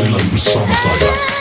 Yaylanmış Samsa'ya